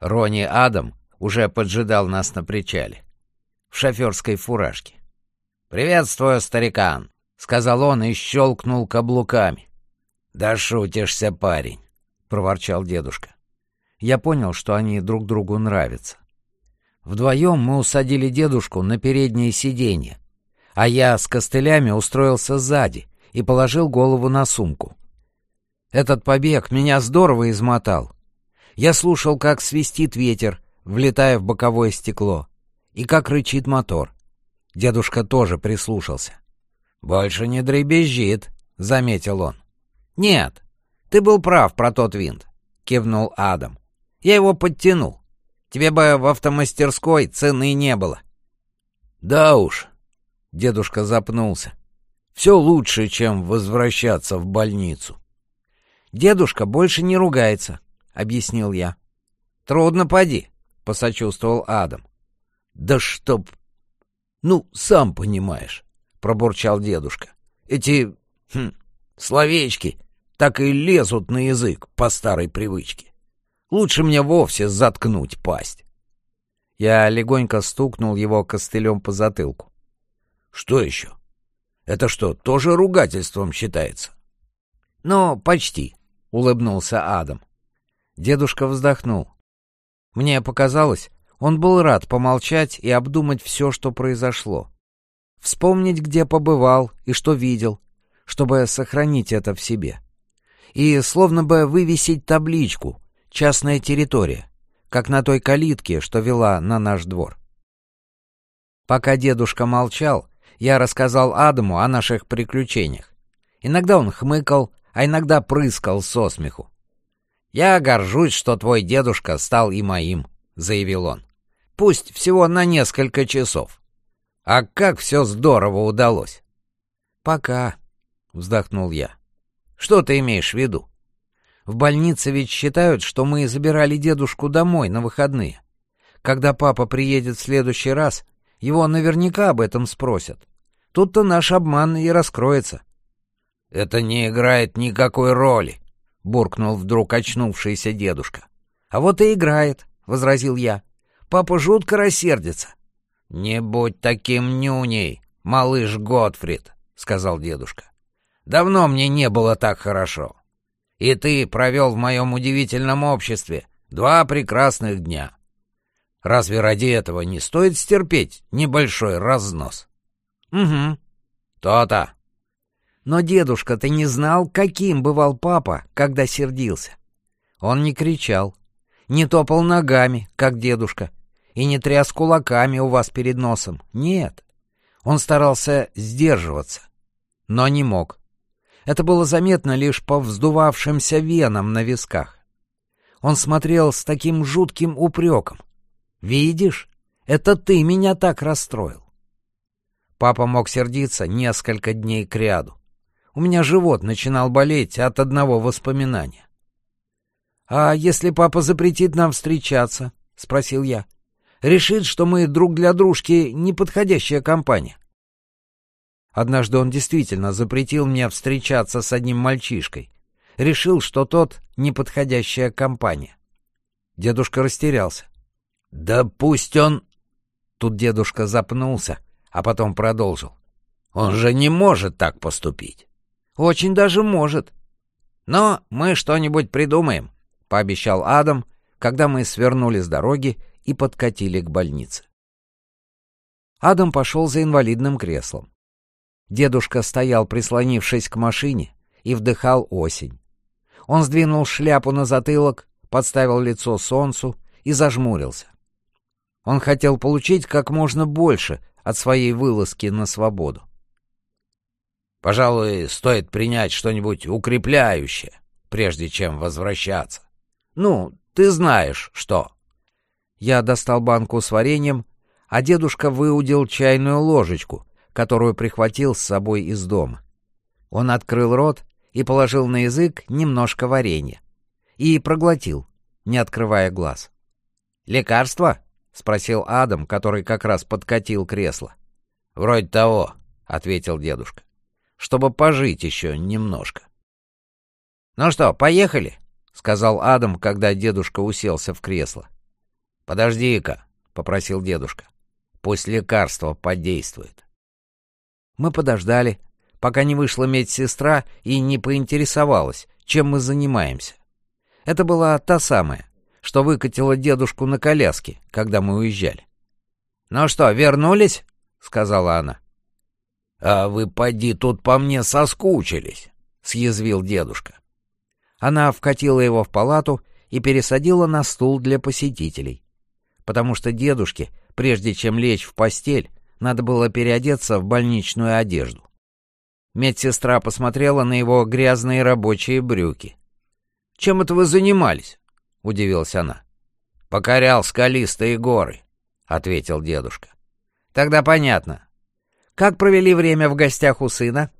Рони Адам уже поджидал нас на причале. В шоферской фуражке. «Приветствую, старикан!» — сказал он и щелкнул каблуками. «Да шутишься, парень!» — проворчал дедушка. Я понял, что они друг другу нравятся. Вдвоем мы усадили дедушку на переднее сиденье, а я с костылями устроился сзади и положил голову на сумку. Этот побег меня здорово измотал. Я слушал, как свистит ветер, влетая в боковое стекло, и как рычит мотор. Дедушка тоже прислушался. «Больше не дребезжит», — заметил он. «Нет, ты был прав про тот винт», — кивнул Адам. «Я его подтянул. Тебе бы в автомастерской цены не было». «Да уж», — дедушка запнулся. «Все лучше, чем возвращаться в больницу». «Дедушка больше не ругается», — объяснил я. «Трудно поди», — посочувствовал Адам. «Да чтоб...» «Ну, сам понимаешь», — пробурчал дедушка. «Эти... Хм, словечки так и лезут на язык по старой привычке. Лучше мне вовсе заткнуть пасть». Я легонько стукнул его костылем по затылку. «Что еще? Это что, тоже ругательством считается?» «Ну, почти», — улыбнулся Адам. Дедушка вздохнул. Мне показалось, он был рад помолчать и обдумать все, что произошло. Вспомнить, где побывал и что видел, чтобы сохранить это в себе. И словно бы вывесить табличку «Частная территория», как на той калитке, что вела на наш двор. Пока дедушка молчал, я рассказал Адаму о наших приключениях. Иногда он хмыкал, а иногда прыскал со смеху. «Я горжусь, что твой дедушка стал и моим», — заявил он. «Пусть всего на несколько часов. А как все здорово удалось!» «Пока», — вздохнул я. «Что ты имеешь в виду? В больнице ведь считают, что мы забирали дедушку домой на выходные. Когда папа приедет в следующий раз, его наверняка об этом спросят. Тут-то наш обман и раскроется. «Это не играет никакой роли», — буркнул вдруг очнувшийся дедушка. «А вот и играет», — возразил я. «Папа жутко рассердится». «Не будь таким нюней, малыш Готфрид», — сказал дедушка. «Давно мне не было так хорошо. И ты провел в моем удивительном обществе два прекрасных дня. Разве ради этого не стоит стерпеть небольшой разнос?» «Угу». «То-то», но дедушка, ты не знал, каким бывал папа, когда сердился. Он не кричал, не топал ногами, как дедушка, и не тряс кулаками у вас перед носом. Нет. Он старался сдерживаться, но не мог. Это было заметно лишь по вздувавшимся венам на висках. Он смотрел с таким жутким упреком. «Видишь, это ты меня так расстроил». Папа мог сердиться несколько дней кряду. У меня живот начинал болеть от одного воспоминания. «А если папа запретит нам встречаться?» — спросил я. «Решит, что мы друг для дружки неподходящая компания». Однажды он действительно запретил мне встречаться с одним мальчишкой. Решил, что тот неподходящая компания. Дедушка растерялся. «Да пусть он...» Тут дедушка запнулся, а потом продолжил. «Он же не может так поступить. Очень даже может. Но мы что-нибудь придумаем, пообещал Адам, когда мы свернули с дороги и подкатили к больнице. Адам пошел за инвалидным креслом. Дедушка стоял, прислонившись к машине, и вдыхал осень. Он сдвинул шляпу на затылок, подставил лицо солнцу и зажмурился. Он хотел получить как можно больше от своей вылазки на свободу. Пожалуй, стоит принять что-нибудь укрепляющее, прежде чем возвращаться. Ну, ты знаешь, что. Я достал банку с вареньем, а дедушка выудил чайную ложечку, которую прихватил с собой из дома. Он открыл рот и положил на язык немножко варенья. И проглотил, не открывая глаз. «Лекарство?» — спросил Адам, который как раз подкатил кресло. «Вроде того», — ответил дедушка чтобы пожить еще немножко. «Ну что, поехали?» — сказал Адам, когда дедушка уселся в кресло. «Подожди-ка», — попросил дедушка. «Пусть лекарство подействует». Мы подождали, пока не вышла медсестра и не поинтересовалась, чем мы занимаемся. Это была та самая, что выкатила дедушку на коляске, когда мы уезжали. «Ну что, вернулись?» — сказала она. «А вы, поди, тут по мне соскучились», — съязвил дедушка. Она вкатила его в палату и пересадила на стул для посетителей, потому что дедушке, прежде чем лечь в постель, надо было переодеться в больничную одежду. Медсестра посмотрела на его грязные рабочие брюки. «Чем это вы занимались?» — удивилась она. «Покорял скалистые горы», — ответил дедушка. «Тогда понятно. Как провели время в гостях у сына?»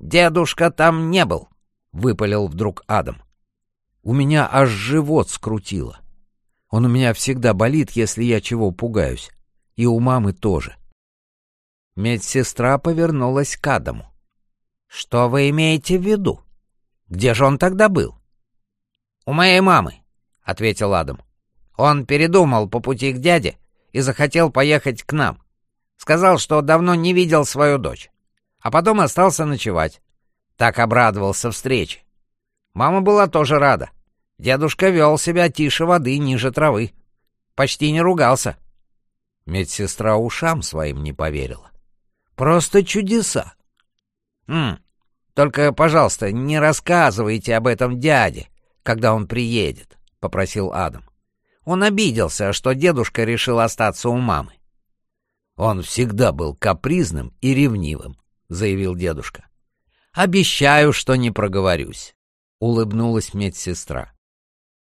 «Дедушка там не был», — выпалил вдруг Адам. «У меня аж живот скрутило. Он у меня всегда болит, если я чего пугаюсь. И у мамы тоже». Медсестра повернулась к Адаму. «Что вы имеете в виду? Где же он тогда был?» «У моей мамы», — ответил Адам. «Он передумал по пути к дяде и захотел поехать к нам. Сказал, что давно не видел свою дочь. А потом остался ночевать. Так обрадовался встрече. Мама была тоже рада. Дедушка вел себя тише воды, ниже травы. Почти не ругался. Медсестра ушам своим не поверила. Просто чудеса. М только, пожалуйста, не рассказывайте об этом дяде, когда он приедет, попросил Адам. Он обиделся, что дедушка решил остаться у мамы. Он всегда был капризным и ревнивым, заявил дедушка. Обещаю, что не проговорюсь, улыбнулась медсестра.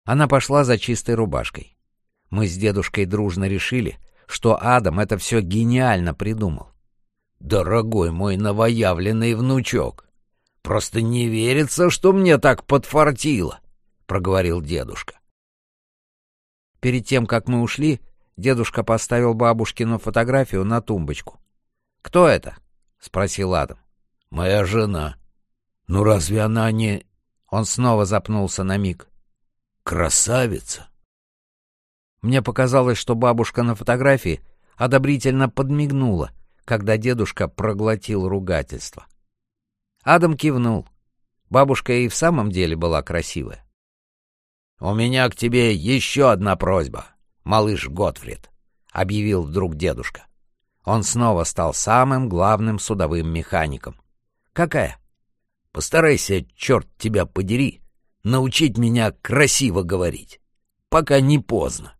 Она пошла за чистой рубашкой. Мы с дедушкой дружно решили, что Адам это все гениально придумал. Дорогой мой новоявленный внучок, просто не верится, что мне так подфартило, проговорил дедушка. Перед тем, как мы ушли, дедушка поставил бабушкину фотографию на тумбочку. «Кто это?» — спросил Адам. «Моя жена. Ну разве она не...» Он снова запнулся на миг. «Красавица!» Мне показалось, что бабушка на фотографии одобрительно подмигнула, когда дедушка проглотил ругательство. Адам кивнул. Бабушка и в самом деле была красивая. «У меня к тебе еще одна просьба, малыш Готфрид», — объявил вдруг дедушка. Он снова стал самым главным судовым механиком. «Какая?» «Постарайся, черт тебя подери, научить меня красиво говорить, пока не поздно».